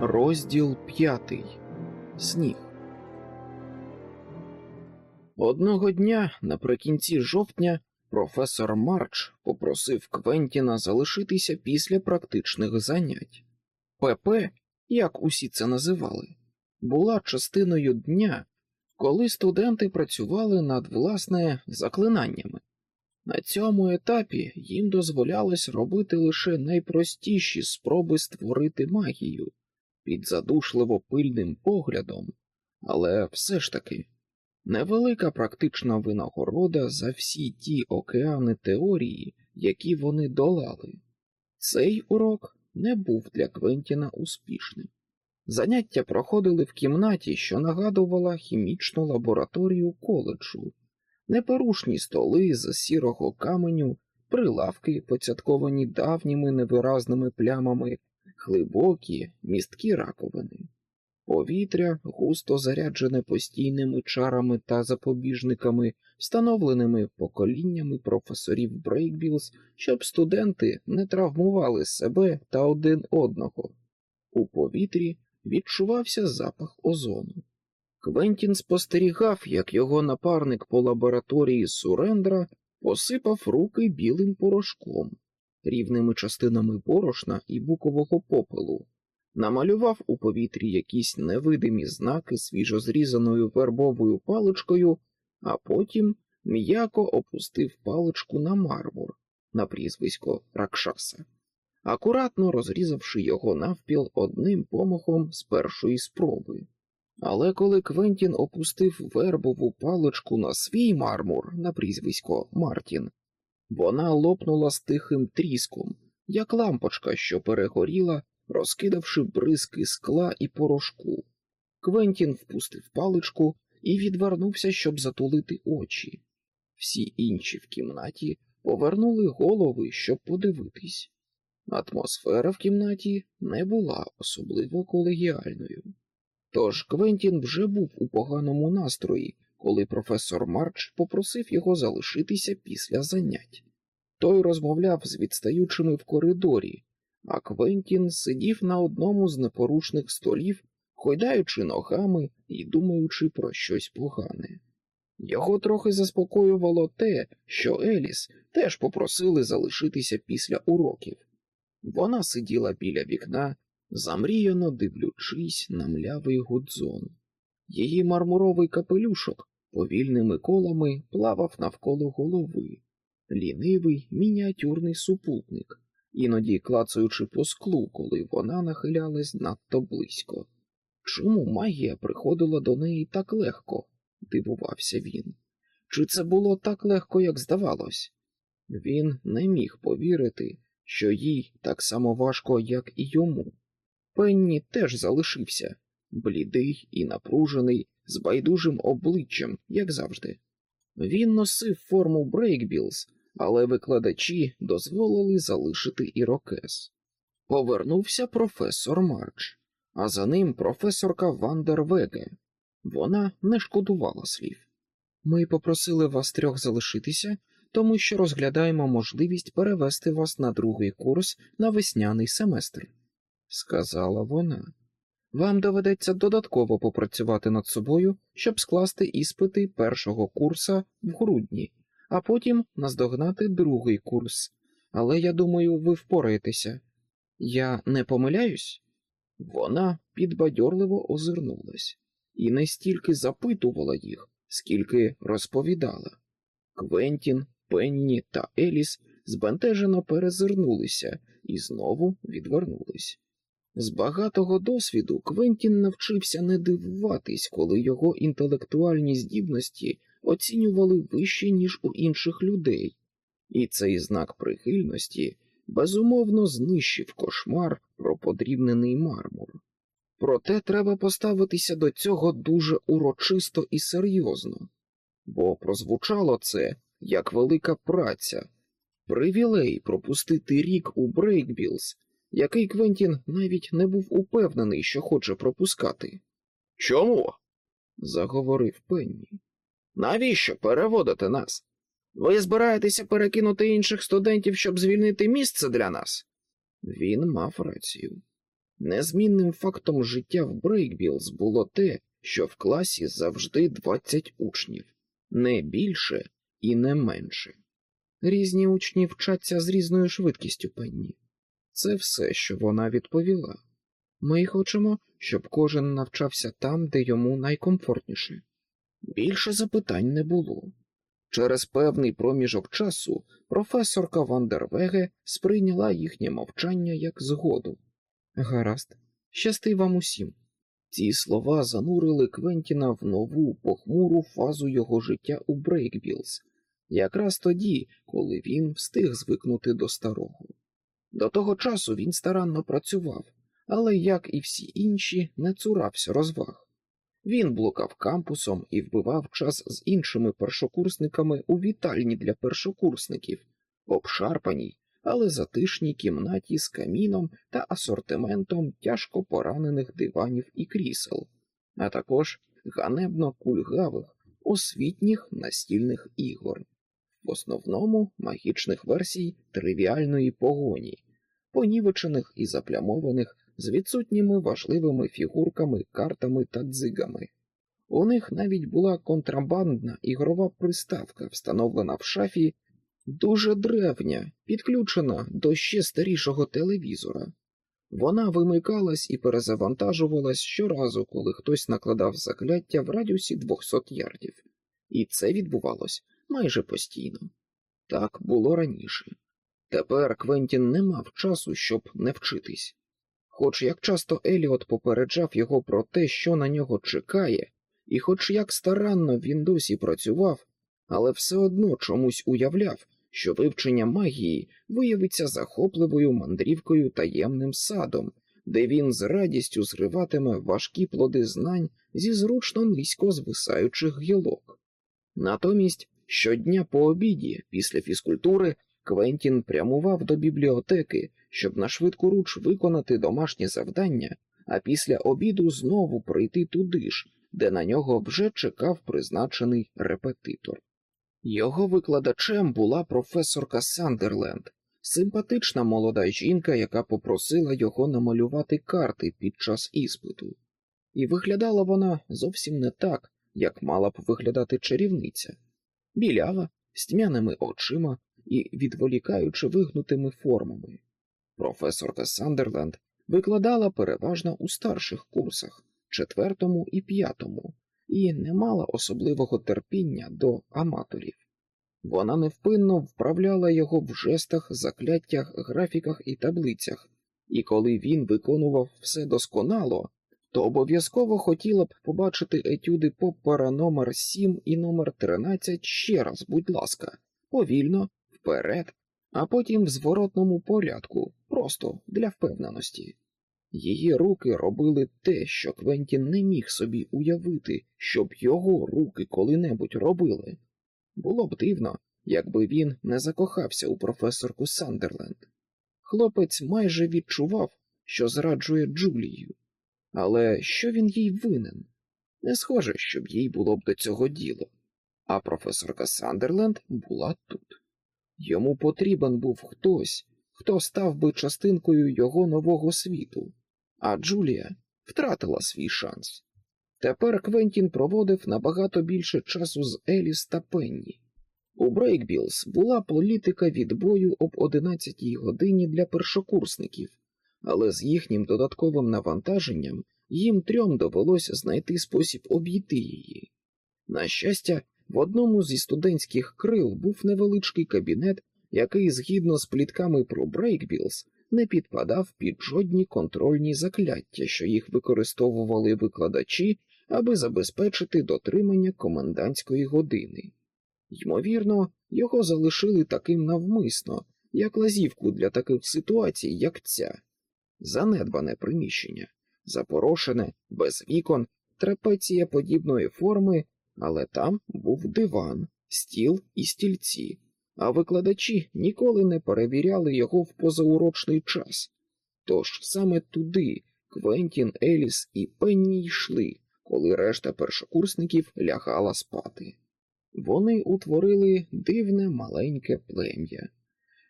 Розділ п'ятий. Сніг. Одного дня наприкінці жовтня професор Марч попросив Квентіна залишитися після практичних занять. ПП, як усі це називали, була частиною дня, коли студенти працювали над власне заклинаннями. На цьому етапі їм дозволялось робити лише найпростіші спроби створити магію під задушливо пильним поглядом, але все ж таки невелика практична винагорода за всі ті океани теорії, які вони долали. Цей урок не був для Квентіна успішним. Заняття проходили в кімнаті, що нагадувала хімічну лабораторію коледжу, непорушні столи з сірого каменю, прилавки, поцятковані давніми невиразними плямами, глибокі місткі раковини. Повітря, густо заряджене постійними чарами та запобіжниками, встановленими поколіннями професорів Брейкбілз, щоб студенти не травмували себе та один одного. У повітрі відчувався запах озону. Квентін спостерігав, як його напарник по лабораторії Сурендра посипав руки білим порошком, рівними частинами борошна і букового попелу, намалював у повітрі якісь невидимі знаки свіжозрізаною вербовою паличкою, а потім м'яко опустив паличку на мармур на прізвисько Ракшаса, акуратно розрізавши його навпіл одним помахом з першої спроби. Але коли Квентін опустив вербову паличку на свій мармур на прізвисько Мартін, вона лопнула з тихим тріском, як лампочка, що перегоріла, розкидавши бризки скла і порошку. Квентін впустив паличку і відвернувся, щоб затулити очі. Всі інші в кімнаті повернули голови, щоб подивитись. Атмосфера в кімнаті не була особливо колегіальною. Тож Квентін вже був у поганому настрої, коли професор Марч попросив його залишитися після занять. Той розмовляв з відстаючими в коридорі, а Квентін сидів на одному з непорушних столів, хойдаючи ногами і думаючи про щось погане. Його трохи заспокоювало те, що Еліс теж попросили залишитися після уроків. Вона сиділа біля вікна замріяно дивлячись на млявий гудзон. Її мармуровий капелюшок повільними колами плавав навколо голови, лінивий мініатюрний супутник, іноді клацаючи по склу, коли вона нахилялась надто близько. Чому магія приходила до неї так легко? дивувався він. Чи це було так легко, як здавалось? Він не міг повірити, що їй так само важко, як і йому. Пенні теж залишився, блідий і напружений, з байдужим обличчям, як завжди. Він носив форму Брейкбілз, але викладачі дозволили залишити ірокез. Повернувся професор Марч, а за ним професорка Вандер Веге. Вона не шкодувала слів. Ми попросили вас трьох залишитися, тому що розглядаємо можливість перевести вас на другий курс на весняний семестр сказала вона. Вам доведеться додатково попрацювати над собою, щоб скласти іспити першого курса в грудні, а потім наздогнати другий курс. Але я думаю, ви впораєтеся. Я не помиляюсь? Вона підбадьорливо озирнулась і не стільки запитувала їх, скільки розповідала. Квентін, Пенні та Еліс збентежено перезирнулися і знову відвернулись. З багатого досвіду Квентін навчився не дивуватись, коли його інтелектуальні здібності оцінювали вище, ніж у інших людей, і цей знак прихильності безумовно знищив кошмар про подрібнений мармур. Проте треба поставитися до цього дуже урочисто і серйозно, бо прозвучало це як велика праця, привілей пропустити рік у Брейкбілз який Квентін навіть не був упевнений, що хоче пропускати. Чому? заговорив Пенні. Навіщо переводити нас? Ви збираєтеся перекинути інших студентів, щоб звільнити місце для нас? Він мав рацію. Незмінним фактом життя в Брейкбілз було те, що в класі завжди 20 учнів, не більше і не менше. Різні учні вчаться з різною швидкістю пенні. Це все, що вона відповіла. Ми хочемо, щоб кожен навчався там, де йому найкомфортніше. Більше запитань не було. Через певний проміжок часу професорка Вандервеге сприйняла їхнє мовчання як згоду. Гаразд, щасти вам усім. Ці слова занурили Квентіна в нову похмуру фазу його життя у Брейкбілз, якраз тоді, коли він встиг звикнути до старого. До того часу він старанно працював, але, як і всі інші, не цурався розваг. Він блукав кампусом і вбивав час з іншими першокурсниками у вітальні для першокурсників, обшарпаній, але затишній кімнаті з каміном та асортиментом тяжко поранених диванів і крісел, а також ганебно кульгавих освітніх настільних ігор, в основному магічних версій тривіальної погоні, понівечених і заплямованих з відсутніми важливими фігурками, картами та дзигами. У них навіть була контрабандна ігрова приставка, встановлена в шафі, дуже древня, підключена до ще старішого телевізора. Вона вимикалась і перезавантажувалась щоразу, коли хтось накладав закляття в радіусі 200 ярдів, і це відбувалось майже постійно. Так було раніше. Тепер Квентін не мав часу, щоб не вчитись. Хоч як часто Еліот попереджав його про те, що на нього чекає, і хоч як старанно він досі працював, але все одно чомусь уявляв, що вивчення магії виявиться захопливою мандрівкою таємним садом, де він з радістю зриватиме важкі плоди знань зі зручно низько звисаючих гілок. Натомість щодня по обіді, після фізкультури, Квентін прямував до бібліотеки, щоб на швидку руч виконати домашнє завдання, а після обіду знову прийти туди ж, де на нього вже чекав призначений репетитор. Його викладачем була професорка Сандерленд, симпатична молода жінка, яка попросила його намалювати карти під час іспиту, і виглядала вона зовсім не так, як мала б виглядати чарівниця, білява, з тьмяними очима і відволікаючи вигнутими формами. Професорка Сандерленд викладала переважно у старших курсах, четвертому і п'ятому, і не мала особливого терпіння до аматорів. Вона невпинно вправляла його в жестах, закляттях, графіках і таблицях, і коли він виконував все досконало, то обов'язково хотіла б побачити етюди Поппера номер 7 і номер 13 ще раз, будь ласка, повільно, вперед, а потім в зворотному порядку, просто для впевненості. Її руки робили те, що Квентін не міг собі уявити, щоб його руки коли-небудь робили. Було б дивно, якби він не закохався у професорку Сандерленд. Хлопець майже відчував, що зраджує Джулію, але що він їй винен? Не схоже, щоб їй було б до цього діло, а професорка Сандерленд була тут. Йому потрібен був хтось, хто став би частинкою його нового світу, а Джулія втратила свій шанс. Тепер Квентін проводив набагато більше часу з Еліс та Пенні. У Брейкбілз була політика відбою об 11 годині для першокурсників, але з їхнім додатковим навантаженням їм трьом довелося знайти спосіб обійти її. На щастя, в одному зі студентських крил був невеличкий кабінет, який, згідно з плітками про Брейкбілз, не підпадав під жодні контрольні закляття, що їх використовували викладачі, аби забезпечити дотримання комендантської години. Ймовірно, його залишили таким навмисно, як лазівку для таких ситуацій, як ця, занедбане приміщення, запорошене, без вікон, трапеція подібної форми, але там був диван, стіл і стільці, а викладачі ніколи не перевіряли його в позаурочний час. Тож саме туди Квентін, Еліс і Пенні йшли, коли решта першокурсників лягала спати. Вони утворили дивне маленьке плем'я.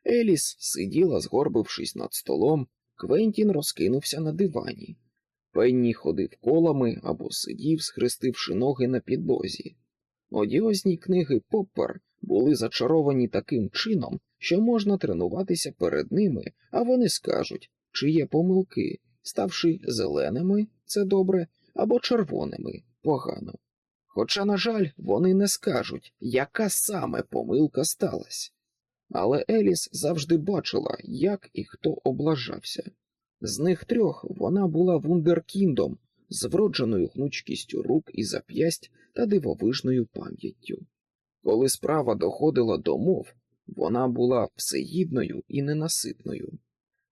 Еліс сиділа, згорбившись над столом, Квентін розкинувся на дивані. Пенні ходив колами або сидів, схрестивши ноги на підлозі. Одіозні книги Поппер були зачаровані таким чином, що можна тренуватися перед ними, а вони скажуть, чи є помилки, ставши зеленими це добре, або червоними погано. Хоча, на жаль, вони не скажуть, яка саме помилка сталася. Але Еліс завжди бачила, як і хто облажався. З них трьох вона була вундеркіндом з вродженою гнучкістю рук і зап'ясть та дивовижною пам'яттю. Коли справа доходила до мов, вона була всеїдною і ненаситною.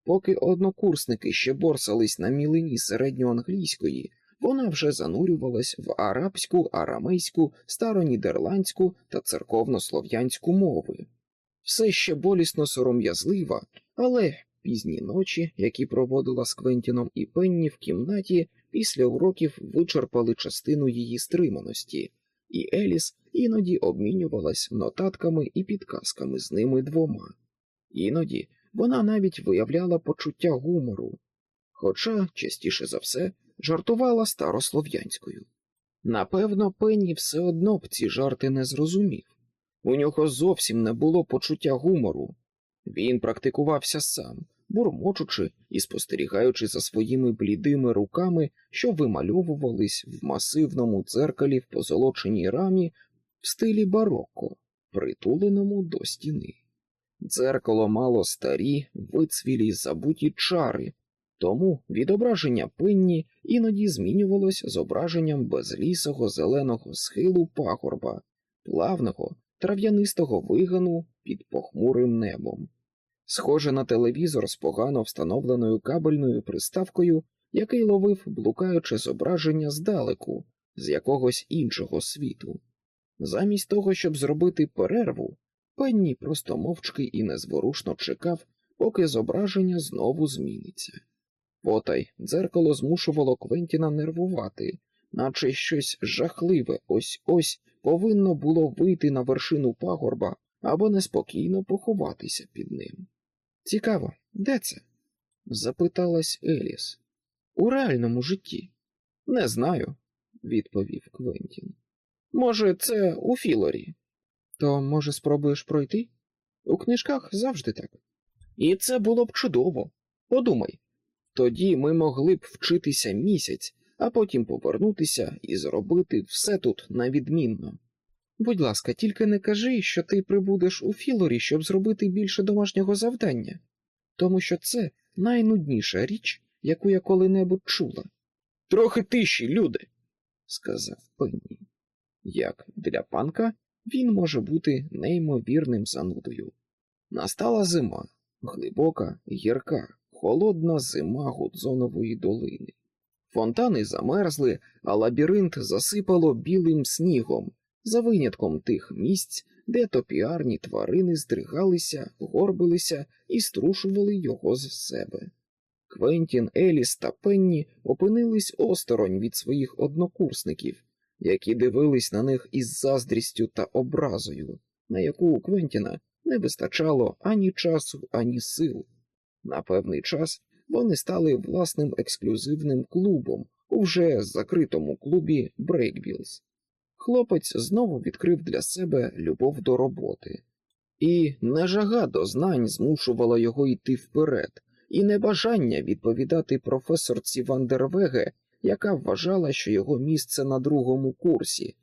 Поки однокурсники ще борсались на мілині середньоанглійської, вона вже занурювалась в арабську, арамейську, старонідерландську та церковнослов'янську мови. Все ще болісно сором'язлива, але пізні ночі, які проводила з Квентіном і Пенні в кімнаті, після уроків вичерпали частину її стриманості, і Еліс іноді обмінювалась нотатками і підказками з ними двома. Іноді вона навіть виявляла почуття гумору, хоча, частіше за все, жартувала старослов'янською. Напевно, Пенні все одно б ці жарти не зрозумів. У нього зовсім не було почуття гумору. Він практикувався сам, бурмочучи і спостерігаючи за своїми блідими руками, що вимальовувались в масивному дзеркалі в позолоченій рамі в стилі барокко, притуленому до стіни. Дзеркало мало старі, вицвілі забуті чари, тому відображення пенні іноді змінювалось зображенням безлісого зеленого схилу пагорба, плавного трав'янистого вигану під похмурим небом. Схоже на телевізор з погано встановленою кабельною приставкою, який ловив блукаюче зображення здалеку, з якогось іншого світу. Замість того, щоб зробити перерву, Пенні просто мовчки і незворушно чекав, поки зображення знову зміниться. Потай дзеркало змушувало Квентіна нервувати, наче щось жахливе ось ось повинно було вийти на вершину пагорба або неспокійно поховатися під ним. Цікаво, де це? запиталась Еліс. У реальному житті. Не знаю, відповів Квентін. Може, це у Філорі. То, може, спробуєш пройти? У книжках завжди так. І це було б чудово. Подумай. Тоді ми могли б вчитися місяць, а потім повернутися і зробити все тут навідмінно. Будь ласка, тільки не кажи, що ти прибудеш у Філорі, щоб зробити більше домашнього завдання, тому що це найнудніша річ, яку я коли-небудь чула. Трохи тиші, люди, сказав Пенні. Як для панка він може бути неймовірним занудою. Настала зима, глибока, гірка, холодна зима Гудзонової долини. Фонтани замерзли, а лабіринт засипало білим снігом, за винятком тих місць, де топіарні тварини здригалися, горбилися і струшували його з себе. Квентін, Еліс та Пенні опинились осторонь від своїх однокурсників, які дивились на них із заздрістю та образою, на яку у Квентіна не вистачало ані часу, ані сил. На певний час вони стали власним ексклюзивним клубом у вже закритому клубі Брейкбілз. Хлопець знову відкрив для себе любов до роботи, і не жага до знань змушувала його йти вперед, і небажання відповідати професорці Вандервеге, яка вважала, що його місце на другому курсі,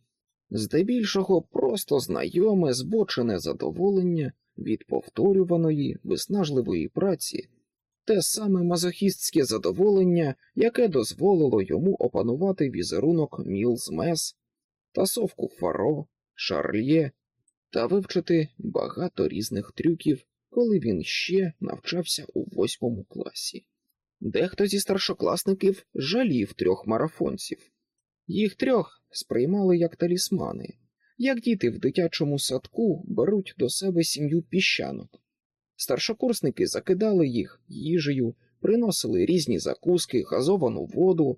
здебільшого просто знайоме збочене задоволення від повторюваної виснажливої праці те саме мазохістське задоволення, яке дозволило йому опанувати візерунок Мілз Мес, тасовку Фаро, Шарлє та вивчити багато різних трюків, коли він ще навчався у восьмому класі. Дехто зі старшокласників жалів трьох марафонців. Їх трьох сприймали як талісмани, як діти в дитячому садку беруть до себе сім'ю піщанок. Старшокурсники закидали їх їжею, приносили різні закуски, газовану воду.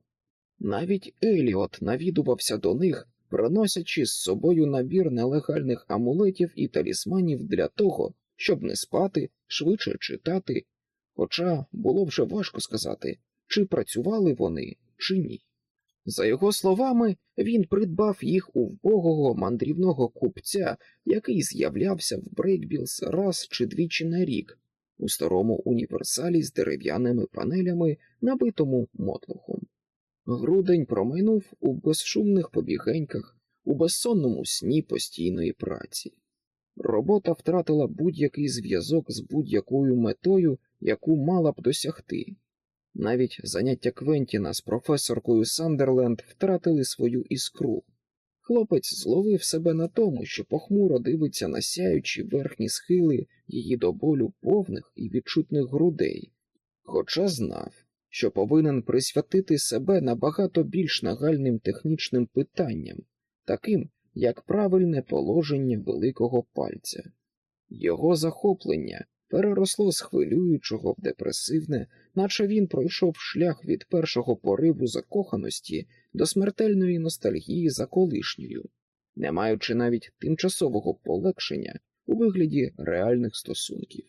Навіть Еліот навідувався до них, приносячи з собою набір нелегальних амулетів і талісманів для того, щоб не спати, швидше читати, хоча було вже важко сказати, чи працювали вони, чи ні. За його словами, він придбав їх у вбогого мандрівного купця, який з'являвся в Брейкбілс раз чи двічі на рік у старому універсалі з дерев'яними панелями, набитому мотлохом. Грудень промайнув у безшумних побігеньках, у безсонному сні постійної праці. Робота втратила будь-який зв'язок з будь-якою метою, яку мала б досягти. Навіть заняття Квентіна з професоркою Сандерленд втратили свою іскру. Хлопець зловив себе на тому, що похмуро дивиться на сяючі верхні схили її до болю повних і відчутних грудей, хоча знав, що повинен присвятити себе набагато більш нагальним технічним питанням, таким як правильне положення великого пальця. Його захоплення переросло з хвилюючого в депресивне, наче він пройшов шлях від першого пориву закоханості до смертельної ностальгії за колишньою, не маючи навіть тимчасового полегшення у вигляді реальних стосунків.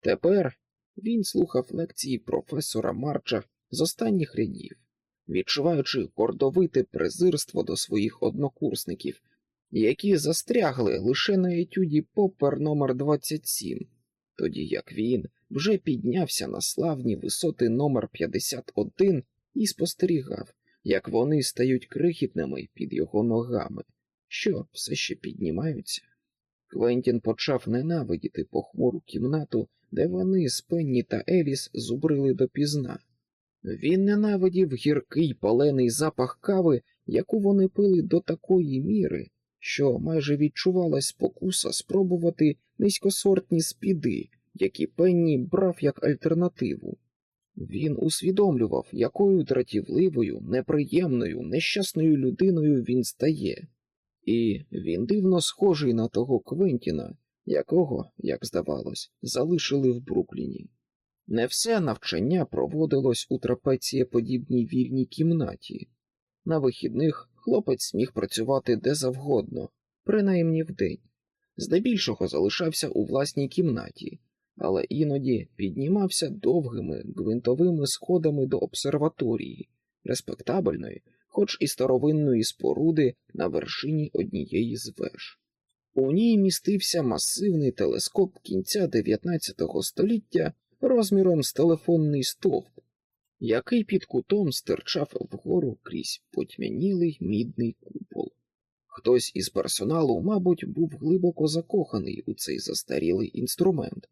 Тепер він слухав лекції професора Марча з останніх рядів, відчуваючи гордовите презирство до своїх однокурсників, які застрягли лише на етюді Поппер номер 27 тоді як він вже піднявся на славні висоти номер 51 і спостерігав, як вони стають крихітними під його ногами, що все ще піднімаються. Квентін почав ненавидіти похмуру кімнату, де вони з Пенні та Еліс зубрили допізна. Він ненавидів гіркий палений запах кави, яку вони пили до такої міри, що майже відчувалась спокуса спробувати низькосортні спіди, які Пенні брав як альтернативу. Він усвідомлював, якою дратівливою, неприємною, нещасною людиною він стає, і він дивно схожий на того Квентіна, якого, як здавалось, залишили в Брукліні. Не все навчання проводилось у трапецієподібній вільній кімнаті. На вихідних хлопець міг працювати де завгодно, принаймні вдень. Здебільшого залишався у власній кімнаті, але іноді піднімався довгими гвинтовими сходами до обсерваторії, респектабельної, хоч і старовинної споруди на вершині однієї з веж. У ній містився масивний телескоп кінця 19 століття розміром з телефонний стовп, який під кутом стирчав вгору крізь потьмянілий мідний купол. Хтось із персоналу, мабуть, був глибоко закоханий у цей застарілий інструмент,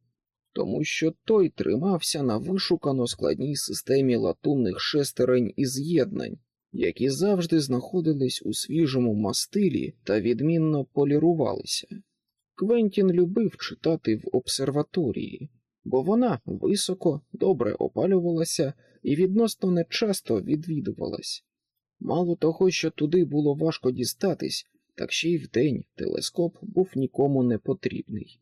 тому що той тримався на вишукано складній системі латунних шестерень і з'єднань, які завжди знаходились у свіжому мастилі та відмінно полірувалися. Квентін любив читати в обсерваторії, бо вона високо, добре опалювалася і відносно нечасто відвідувалась. Мало того, що туди було важко дістатись, так ще й вдень телескоп був нікому не потрібний.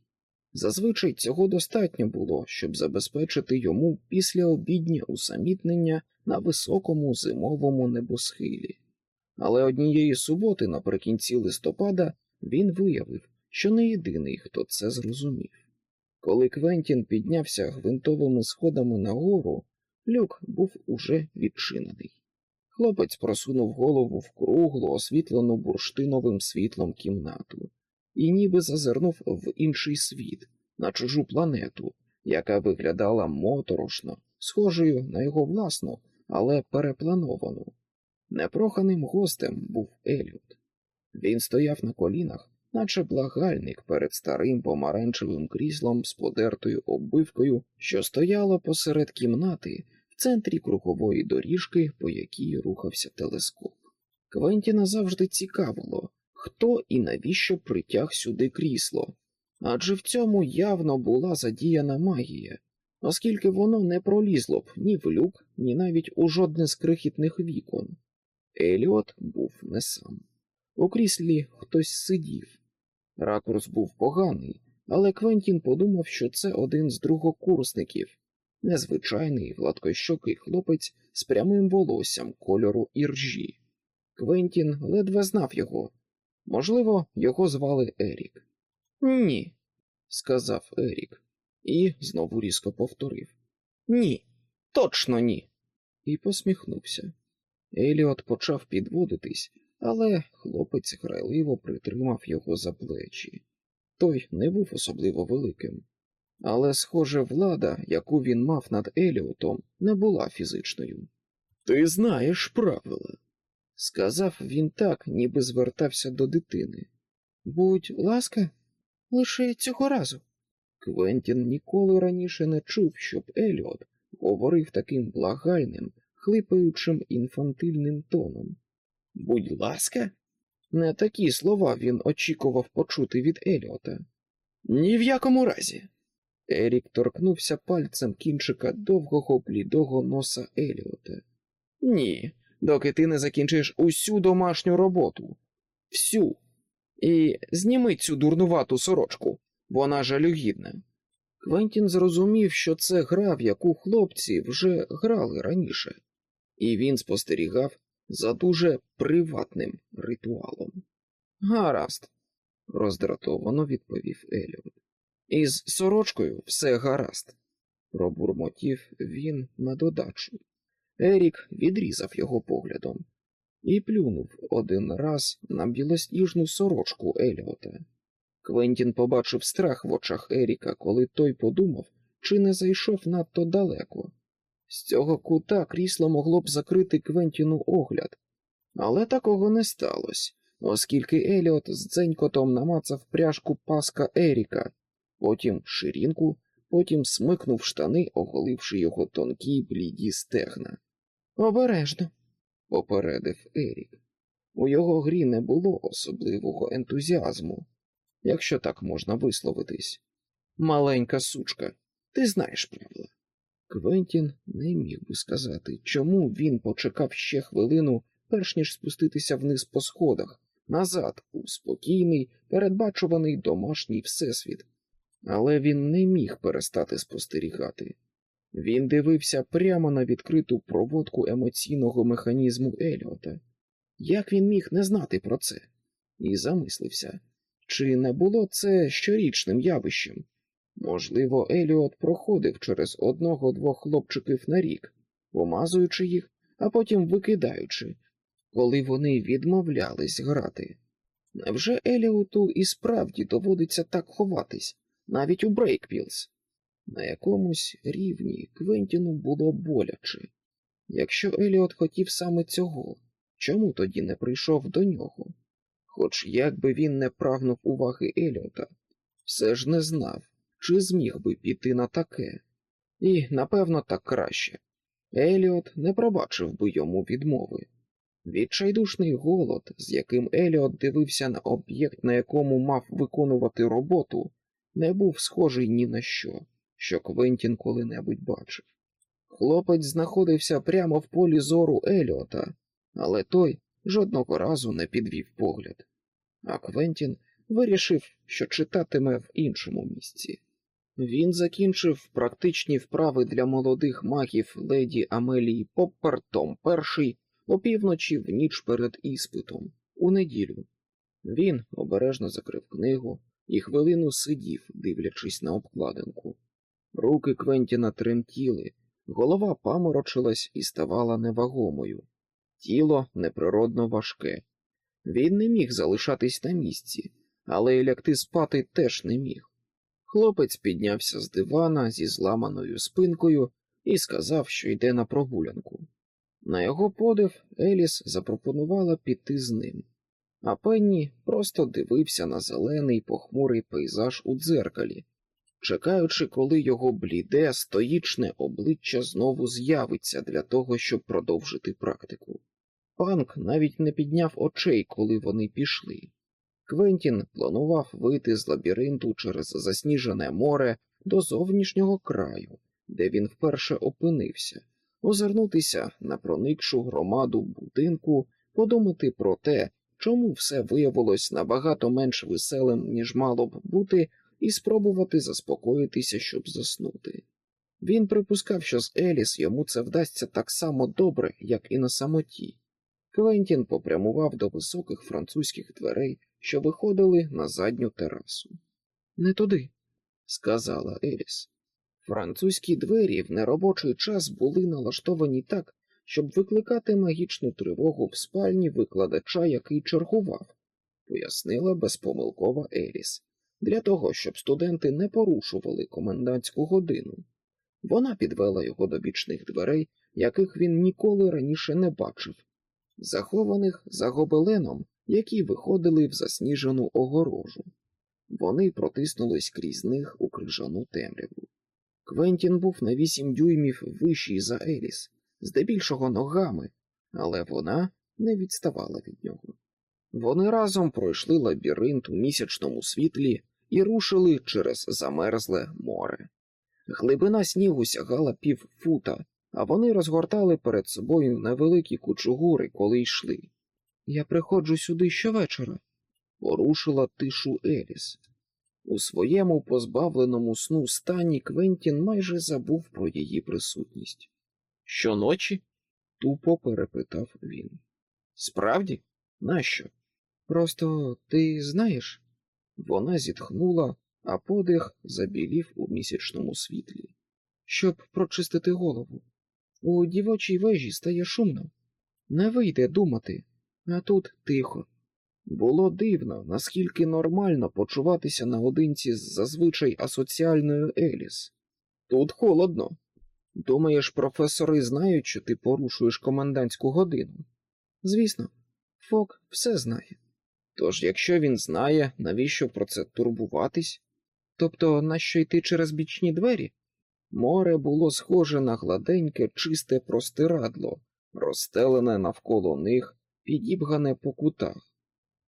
Зазвичай цього достатньо було, щоб забезпечити йому післяобіднє усамітнення на високому зимовому небосхилі. Але однієї суботи, наприкінці листопада, він виявив, що не єдиний, хто це зрозумів. Коли Квентін піднявся гвинтовими сходами нагору, люк був уже відчинений. Хлопець просунув голову в круглу, освітлену бурштиновим світлом кімнату і ніби зазирнув в інший світ, на чужу планету, яка виглядала моторошно, схожою на його власну, але переплановану. Непроханим гостем був Еліот. Він стояв на колінах, наче благальник перед старим помаранчевим кріслом з подертою оббивкою, що стояло посеред кімнати в центрі кругової доріжки, по якій рухався телескоп. Квентіна завжди цікавило, хто і навіщо притяг сюди крісло, адже в цьому явно була задіяна магія, оскільки воно не пролізло б ні в люк, ні навіть у жодне з крихітних вікон. Еліот був не сам. У кріслі хтось сидів. Ракурс був поганий, але Квентін подумав, що це один з другокурсників, незвичайний гладкощокий хлопець з прямим волоссям кольору іржі. Квентін ледве знав його. Можливо, його звали Ерік. Ні, сказав Ерік. і знову різко повторив Ні, точно ні. І посміхнувся. Еліот почав підводитись, але хлопець грайливо притримав його за плечі. Той не був особливо великим. Але, схоже, влада, яку він мав над Еліотом, не була фізичною. Ти знаєш правила, сказав він так, ніби звертався до дитини. Будь ласка, лише цього разу. Квентін ніколи раніше не чув, щоб Еліот говорив таким благальним, хлипаючим інфантильним тоном. Будь ласка, не такі слова він очікував почути від Еліота. Ні в якому разі. Ерік торкнувся пальцем кінчика довгого блідого носа Еліота. Ні, доки ти не закінчиш усю домашню роботу. Всю. І зніми цю дурнувату сорочку, вона жалюгідна. Квентін зрозумів, що це гра, в яку хлопці вже грали раніше, і він спостерігав за дуже приватним ритуалом. Гаразд, роздратовано відповів Еліот. Із сорочкою все гаразд, пробурмотів він на додачу. Ерік відрізав його поглядом і плюнув один раз на білосніжну сорочку Еліота. Квентін побачив страх в очах Еріка, коли той подумав, чи не зайшов надто далеко. З цього кута крісло могло б закрити Квентіну огляд, але такого не сталося, оскільки Еліот з дзенькотом намацав пряжку паска Еріка, потім ширинку, потім смикнув штани, оголивши його тонкі бліді стегна. Обережно, попередив Ерік. У його грі не було особливого ентузіазму, якщо так можна висловитись. Маленька сучка, ти знаєш правила. Квентін не міг би сказати, чому він почекав ще хвилину, перш ніж спуститися вниз по сходах, назад, у спокійний, передбачуваний домашній всесвіт. Але він не міг перестати спостерігати. Він дивився прямо на відкриту проводку емоційного механізму Еліота. Як він міг не знати про це? І замислився, чи не було це щорічним явищем? Можливо, Еліот проходив через одного-двох хлопчиків на рік, помазуючи їх, а потім викидаючи, коли вони відмовлялись грати. Невже Еліоту і справді доводиться так ховатись, навіть у Брейкпілс? На якомусь рівні Квентіну було боляче. Якщо Еліот хотів саме цього, чому тоді не прийшов до нього? Хоч як би він не прагнув уваги Еліота, все ж не знав, чи зміг би піти на таке. І, напевно, так краще. Еліот не пробачив би йому відмови. Відчайдушний голод, з яким Еліот дивився на об'єкт, на якому мав виконувати роботу, не був схожий ні на що, що Квентін коли-небудь бачив. Хлопець знаходився прямо в полі зору Еліота, але той жодного разу не підвів погляд. А Квентін вирішив, що читатиме в іншому місці. Він закінчив практичні вправи для молодих магів леді Амелії Поппер Том перший опівночі в ніч перед іспитом, у неділю. Він обережно закрив книгу і хвилину сидів, дивлячись на обкладинку. Руки Квентіна тремтіли, голова паморочилась і ставала невагомою, тіло неприродно важке. Він не міг залишатись на місці, але й лягти спати теж не міг. Хлопець піднявся з дивана зі зламаною спинкою і сказав, що йде на прогулянку. На його подив Еліс запропонувала піти з ним, а Пенні просто дивився на зелений похмурий пейзаж у дзеркалі, чекаючи, коли його бліде, стоїчне обличчя знову з'явиться для того, щоб продовжити практику. Панк навіть не підняв очей, коли вони пішли. Квентін планував вийти з лабіринту через засніжене море до зовнішнього краю, де він вперше опинився, озирнутися на проникшу громаду будинку, подумати про те, чому все виявилось набагато менш веселим, ніж мало б бути, і спробувати заспокоїтися, щоб заснути. Він припускав, що з Еліс йому це вдасться так само добре, як і на самоті. Квентін попрямував до високих французьких дверей, що виходили на задню терасу. Не туди, сказала Еліс. Французькі двері в неробочий час були налаштовані так, щоб викликати магічну тривогу в спальні викладача, який чергував, пояснила безпомилкова Еліс, для того, щоб студенти не порушували комендантську годину. Вона підвела його до бічних дверей, яких він ніколи раніше не бачив, захованих за гобеленом, які виходили в засніжену огорожу. Вони протиснулись крізь них у крижану темряву. Квентін був на вісім дюймів вищий за Еліс, здебільшого ногами, але вона не відставала від нього. Вони разом пройшли лабіринт у місячному світлі і рушили через замерзле море. Глибина снігу сягала пів фута, а вони розгортали перед собою невеликі кучугури, коли йшли. Я приходжу сюди щовечора, порушила тишу Еліс. У своєму позбавленому сну стані Квентін майже забув про її присутність. Щоночі? тупо перепитав він. Справді? Нащо? Просто ти знаєш? Вона зітхнула, а подих забілів у місячному світлі. Щоб прочистити голову. У дівочій вежі стає шумно. Не вийде думати, а тут тихо. Було дивно, наскільки нормально почуватися наодинці з зазвичай асоціальною Еліс. Тут холодно. Думаєш, професори знають, що ти порушуєш комендантську годину? Звісно, Фок все знає. Тож, якщо він знає, навіщо про це турбуватись? Тобто, нащо йти через бічні двері? Море було схоже на гладеньке, чисте простирадло, розстелене навколо них, підібгане по кутах.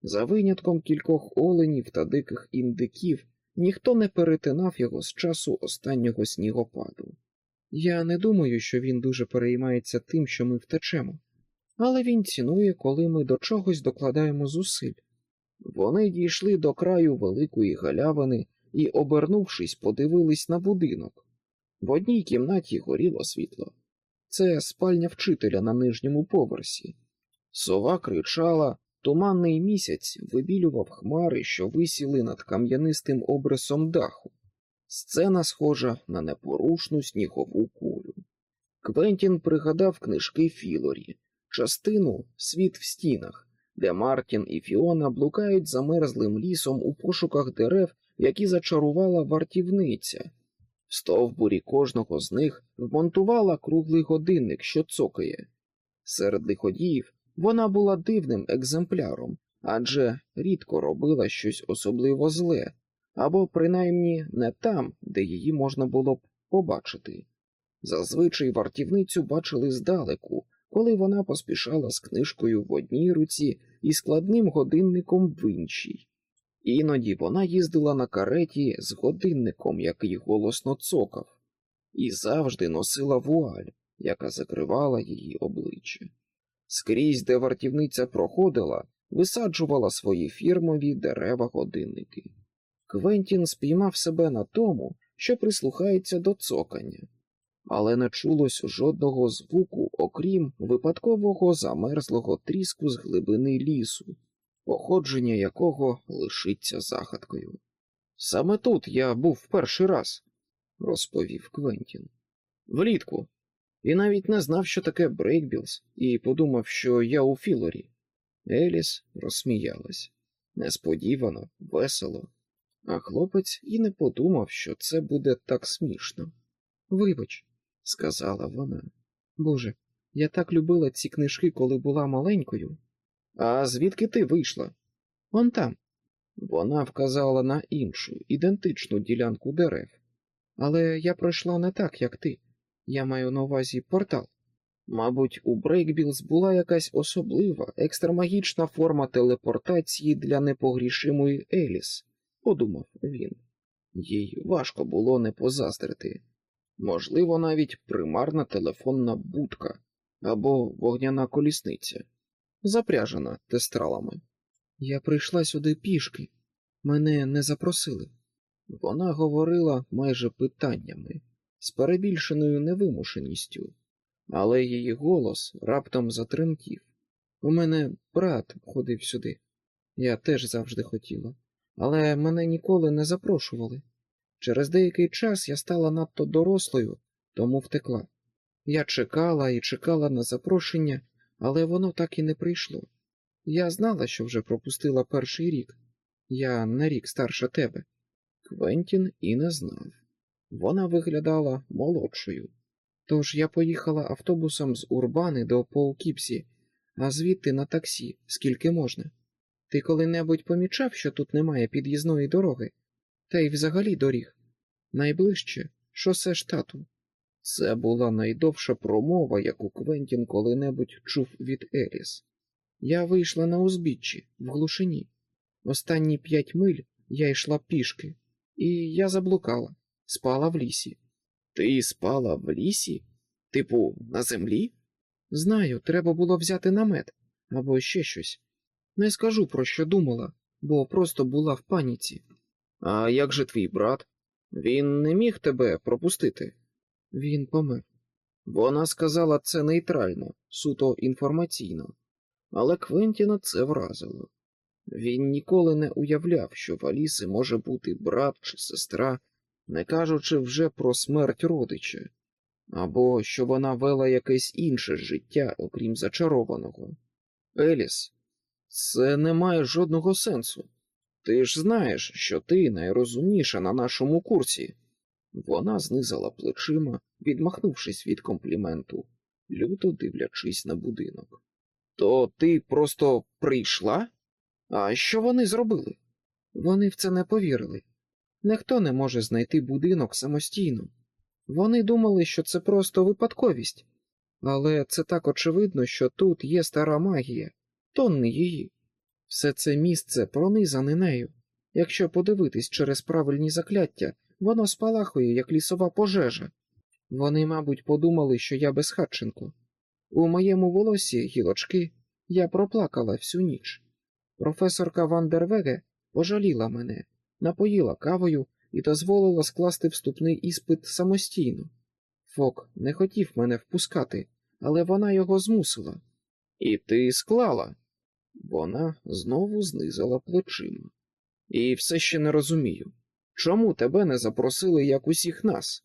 За винятком кількох оленів та диких індиків, ніхто не перетинав його з часу останнього снігопаду. Я не думаю, що він дуже переймається тим, що ми втечемо, але він цінує, коли ми до чогось докладаємо зусиль. Вони дійшли до краю великої галявини і, обернувшись, подивились на будинок. В одній кімнаті горіло світло. Це спальня вчителя на нижньому поверсі. Сова кричала, туманний місяць вибілював хмари, що висіли над кам'янистим обрисом даху. Сцена схожа на непорушну снігову кулю. Квентін пригадав книжки Філорі, частину Світ в стінах, де Мартін і Фіона блукають замерзлим лісом у пошуках дерев, які зачарувала вартівниця. Стовбурі кожного з них вмонтувала круглий годинник, що цокає. Серед лиходіїв вона була дивним екземпляром, адже рідко робила щось особливо зле, або принаймні не там, де її можна було б побачити. Зазвичай вартівницю бачили здалеку, коли вона поспішала з книжкою в одній руці і складним годинником в іншій. Іноді вона їздила на кареті з годинником, який голосно цокав, і завжди носила вуаль, яка закривала її обличчя. Скрізь, де вартівниця проходила, висаджувала свої фірмові дерева годинники. Квентін спіймав себе на тому, що прислухається до цокання, але не чулось жодного звуку, окрім випадкового замерзлого тріску з глибини лісу, походження якого лишиться загадкою. Саме тут я був перший раз, розповів Квентін. Влітку. І навіть не знав, що таке Брейкбілз, і подумав, що я у Філорі. Еліс розсміялась несподівано, весело, а хлопець і не подумав, що це буде так смішно. Вибач, сказала вона. Боже, я так любила ці книжки, коли була маленькою. А звідки ти вийшла? Он там. Вона вказала на іншу, ідентичну ділянку дерев. Але я пройшла не так, як ти. Я маю на увазі портал. Мабуть, у Брейкбілз була якась особлива, екстрамагічна форма телепортації для непогрішимої Еліс, подумав він. Їй важко було не позаздрити. Можливо, навіть примарна телефонна будка або вогняна колісниця, запряжена тестралами. Я прийшла сюди пішки, мене не запросили. Вона говорила майже питаннями, з перебільшеною невимушеністю, але її голос раптом затремтів. У мене брат ходив сюди. Я теж завжди хотіла, але мене ніколи не запрошували. Через деякий час я стала надто дорослою, тому втекла. Я чекала і чекала на запрошення, але воно так і не прийшло. Я знала, що вже пропустила перший рік. Я на рік старша тебе. Квентін і не знав. Вона виглядала молодшою. Тож я поїхала автобусом з Урбани до Поукіпсі, а звідти на таксі, скільки можна. Ти коли-небудь помічав, що тут немає під'їзної дороги, та й взагалі доріг. Найближче шосе штату. Це була найдовша промова, яку Квентін коли-небудь чув від Еліс. Я вийшла на узбіччі, в глушині. Останні п'ять миль я йшла пішки, і я заблукала, спала в лісі. Ти спала в лісі? Типу, на землі? Знаю, треба було взяти намет або ще щось. Не скажу, про що думала, бо просто була в паніці. А як же твій брат? Він не міг тебе пропустити? Він помер. Вона сказала це нейтрально, суто інформаційно, але Квентіна це вразило. Він ніколи не уявляв, що в Аліси може бути брат чи сестра, не кажучи вже про смерть родича, або що вона вела якесь інше життя, окрім зачарованого. Еліс, це не має жодного сенсу. Ти ж знаєш, що ти найрозумніша на нашому курсі. Вона знизала плечима, відмахнувшись від компліменту, люто дивлячись на будинок. То ти просто прийшла? А що вони зробили? Вони в це не повірили. Ніхто не може знайти будинок самостійно. Вони думали, що це просто випадковість, але це так очевидно, що тут є стара магія, тонни її. Все це місце пронизане нею. Якщо подивитись через правильні закляття, воно спалахує, як лісова пожежа. Вони, мабуть, подумали, що я безхатченко. У моєму волосі гілочки я проплакала всю ніч. Професорка Вандервеге пожаліла мене, напоїла кавою і дозволила скласти вступний іспит самостійно. Фок не хотів мене впускати, але вона його змусила. І ти склала. Вона знову знизила плечима. І все ще не розумію, чому тебе не запросили, як усіх нас?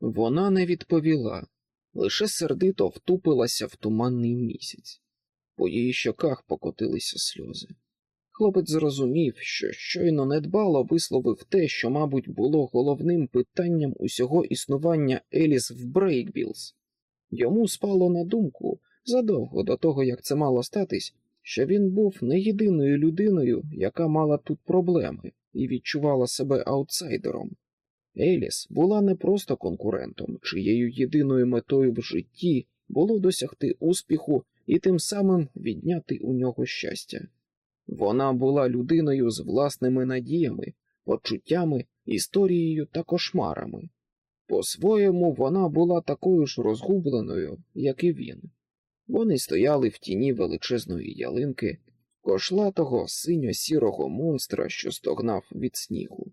Вона не відповіла, лише сердито втупилася в туманний місяць. По її щоках покотилися сльози. Хлопець зрозумів, що щойно недбало висловив те, що, мабуть, було головним питанням усього існування Еліс в Брейкбілз. Йому спало на думку задовго до того, як це мало статись, що він був не єдиною людиною, яка мала тут проблеми і відчувала себе аутсайдером. Еліс була не просто конкурентом, чиєю єдиною метою в житті було досягти успіху і тим самим відняти у нього щастя. Вона була людиною з власними надіями, почуттями, історією та кошмарами. По-своєму, вона була такою ж розгубленою, як і він. Вони стояли в тіні величезної ялинки, кошлатого синьо-сірого монстра, що стогнав від снігу.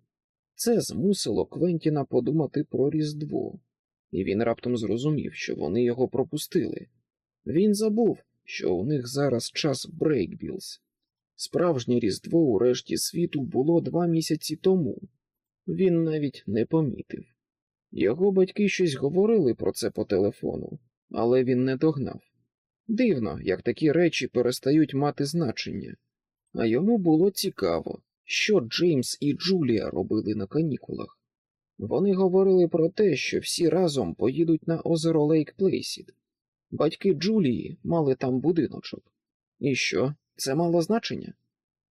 Це змусило Квентіна подумати про Різдво, і він раптом зрозумів, що вони його пропустили. Він забув, що у них зараз час Брейкбілз. Справжнє Різдво у решті світу було два місяці тому. Він навіть не помітив. Його батьки щось говорили про це по телефону, але він не догнав. Дивно, як такі речі перестають мати значення, а йому було цікаво, що Джеймс і Джулія робили на канікулах. Вони говорили про те, що всі разом поїдуть на озеро Лейк Плейсід. Батьки Джулії мали там будиночок. І що, це мало значення?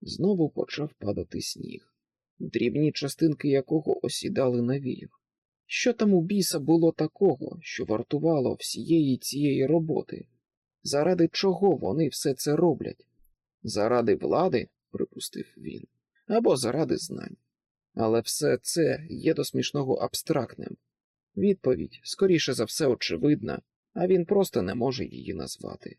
Знову почав падати сніг, дрібні частинки якого осідали на віях. Що там у біса було такого, що вартувало всієї цієї роботи? Заради чого вони все це роблять? Заради влади, припустив він, або заради знань. Але все це є до смішного абстрактним. Відповідь, скоріше за все, очевидна, а він просто не може її назвати.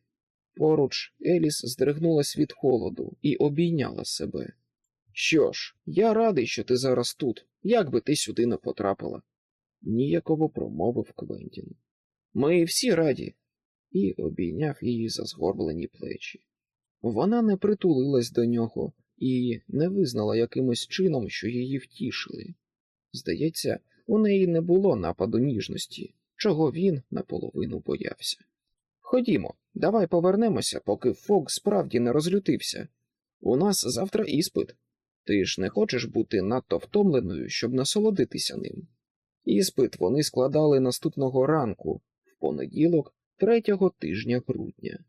Поруч Еліс здригнулась від холоду і обійняла себе. Що ж, я радий, що ти зараз тут, як би ти сюди не потрапила, ніяково промовив Квентін. Ми всі раді, і обійняв її за згорблені плечі. Вона не притулилась до нього і не визнала якимось чином, що її втішили. Здається, у неї не було нападу ніжності, чого він наполовину боявся. Ходімо, давай повернемося, поки Фок справді не розлютився. У нас завтра іспит. Ти ж не хочеш бути надто втомленою, щоб насолодитися ним. Іспит вони складали наступного ранку, в понеділок, третього тижня грудня.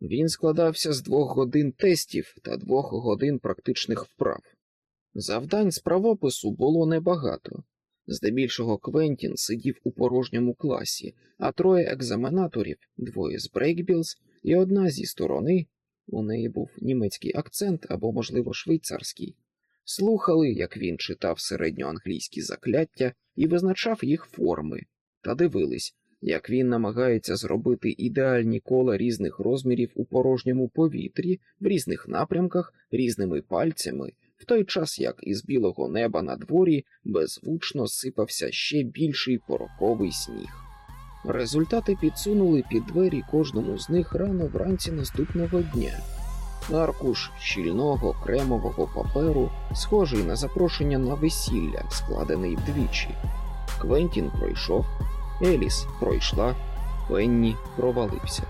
Він складався з двох годин тестів та двох годин практичних вправ. Завдань з правопису було небагато. Здебільшого Квентін сидів у порожньому класі, а троє екзаменаторів, двоє з Брейкбілз і одна зі сторони, у неї був німецький акцент або, можливо, швейцарський, слухали, як він читав середньоанглійські закляття і визначав їх форми, та дивились, як він намагається зробити ідеальні кола різних розмірів у порожньому повітрі, в різних напрямках, різними пальцями, в той час як із білого неба на дворі беззвучно сипався ще більший пороховий сніг. Результати підсунули під двері кожному з них рано вранці наступного дня. Аркуш щільного кремового паперу, схожий на запрошення на весілля, складений вдвічі. Квентін пройшов, Еліс пройшла, Пенні провалився.